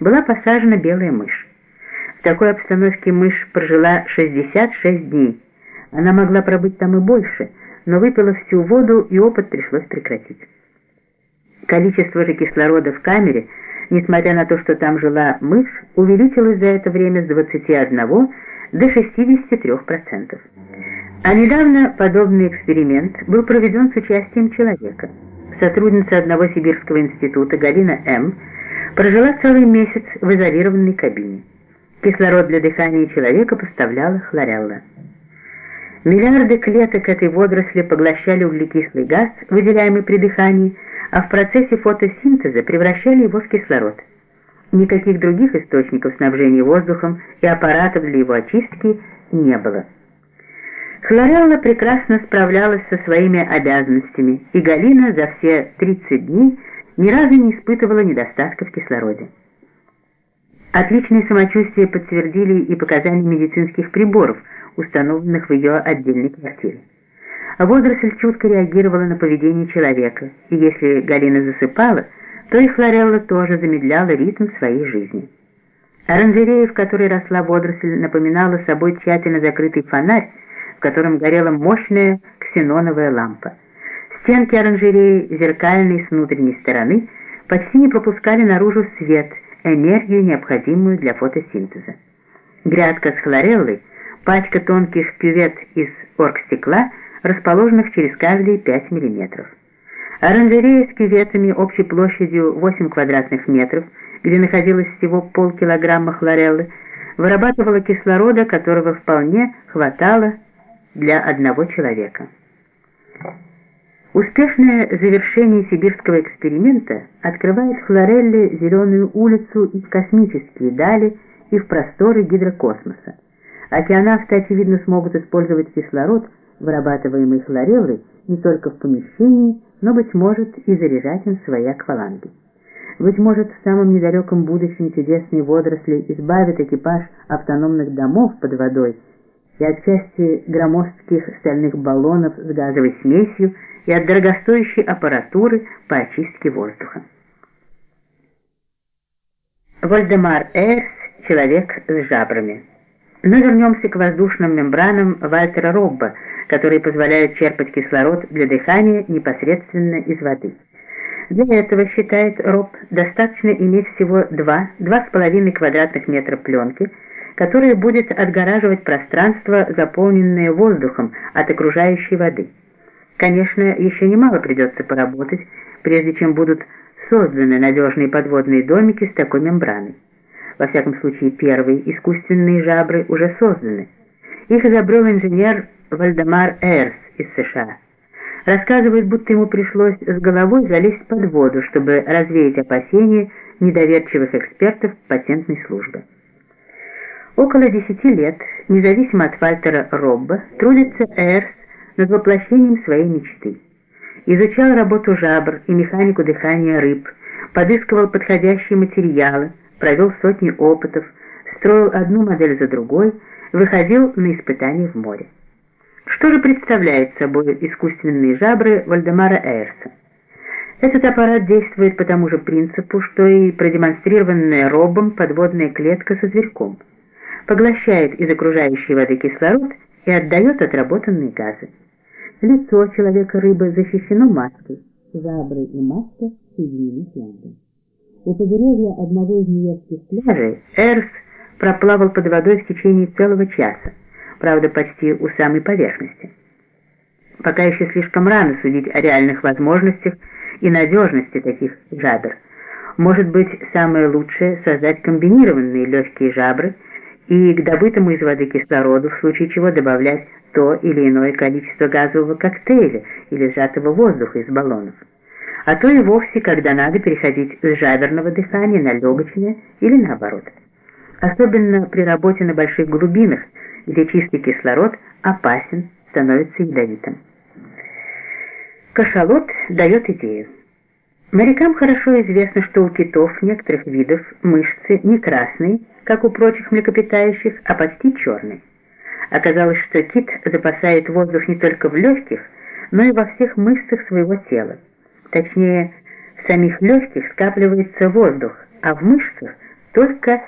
была посажена белая мышь. В такой обстановке мышь прожила 66 дней. Она могла пробыть там и больше, но выпила всю воду, и опыт пришлось прекратить. Количество же кислорода в камере, несмотря на то, что там жила мышь, увеличилось за это время с 21 до 63%. А недавно подобный эксперимент был проведен с участием человека. Сотрудница одного сибирского института Галина М. прожила целый месяц в изолированной кабине. Кислород для дыхания человека поставляла хлорелла. Миллиарды клеток этой водоросли поглощали углекислый газ, выделяемый при дыхании, а в процессе фотосинтеза превращали его в кислород. Никаких других источников снабжения воздухом и аппаратов для его очистки не было. Хлорелла прекрасно справлялась со своими обязанностями, и Галина за все 30 дней ни разу не испытывала недостатка в кислороде. Отличное самочувствие подтвердили и показания медицинских приборов, установленных в ее отдельной квартире. Водоросль чутко реагировала на поведение человека, и если Галина засыпала, то и Хлорелла тоже замедляла ритм своей жизни. Оранжерея, в которой росла водоросль, напоминала собой тщательно закрытый фонарь, в котором горела мощная ксеноновая лампа. Стенки оранжереи, зеркальные с внутренней стороны, почти не пропускали наружу свет, энергию, необходимую для фотосинтеза. Грядка с хлореллой, пачка тонких кювет из оргстекла, расположенных через каждые 5 мм. Оранжерея с кюветами общей площадью 8 квадратных метров, где находилось всего полкилограмма хлореллы, вырабатывала кислорода, которого вполне хватало для одного человека. Успешное завершение сибирского эксперимента открывает Хлорелле зеленую улицу и в космические дали, и в просторы гидрокосмоса. Океанавты, очевидно, смогут использовать кислород, вырабатываемый хлореллой, не только в помещении, но, быть может, и заряжать им свои акваланги. Быть может, в самом недалеком будущем чудесные водоросли избавят экипаж автономных домов под водой и от части громоздких стальных баллонов с газовой смесью и от дорогостоящей аппаратуры по очистке воздуха. Вольдемар Эрс – человек с жабрами. Но вернемся к воздушным мембранам Вальтера Робба, которые позволяют черпать кислород для дыхания непосредственно из воды. Для этого, считает Роб, достаточно иметь всего 2-2,5 квадратных метра пленки – которое будет отгораживать пространство, заполненное воздухом от окружающей воды. Конечно, еще немало придется поработать, прежде чем будут созданы надежные подводные домики с такой мембраной. Во всяком случае, первые искусственные жабры уже созданы. Их изобрел инженер Вальдемар Эрс из США. Рассказывает, будто ему пришлось с головой залезть под воду, чтобы развеять опасения недоверчивых экспертов патентной службы. Около десяти лет, независимо от Вальтера Робба, трудится Эрс над воплощением своей мечты. Изучал работу жабр и механику дыхания рыб, подыскивал подходящие материалы, провел сотни опытов, строил одну модель за другой, выходил на испытания в море. Что же представляет собой искусственные жабры Вальдемара Эрса? Этот аппарат действует по тому же принципу, что и продемонстрированная Робом подводная клетка со зверьком – поглощает из окружающей воды кислород и отдает отработанные газы. Лицо человека-рыбы защищено маской, жабры и маска соединены флангом. У побережья одного из нью-йоркских пляжей Эрс проплавал под водой в течение целого часа, правда, почти у самой поверхности. Пока еще слишком рано судить о реальных возможностях и надежности таких жабр. Может быть, самое лучшее — создать комбинированные легкие жабры — и к добытому из воды кислороду в случае чего добавлять то или иное количество газового коктейля или сжатого воздуха из баллонов. А то и вовсе, когда надо переходить с жаберного дыхания на легочное или наоборот. Особенно при работе на больших глубинах, где чистый кислород опасен, становится ядовитым. Кашалот дает идею. Морякам хорошо известно, что у китов некоторых видов мышцы не красные, как у прочих млекопитающих, а почти черные. Оказалось, что кит запасает воздух не только в легких, но и во всех мышцах своего тела. Точнее, в самих легких скапливается воздух, а в мышцах только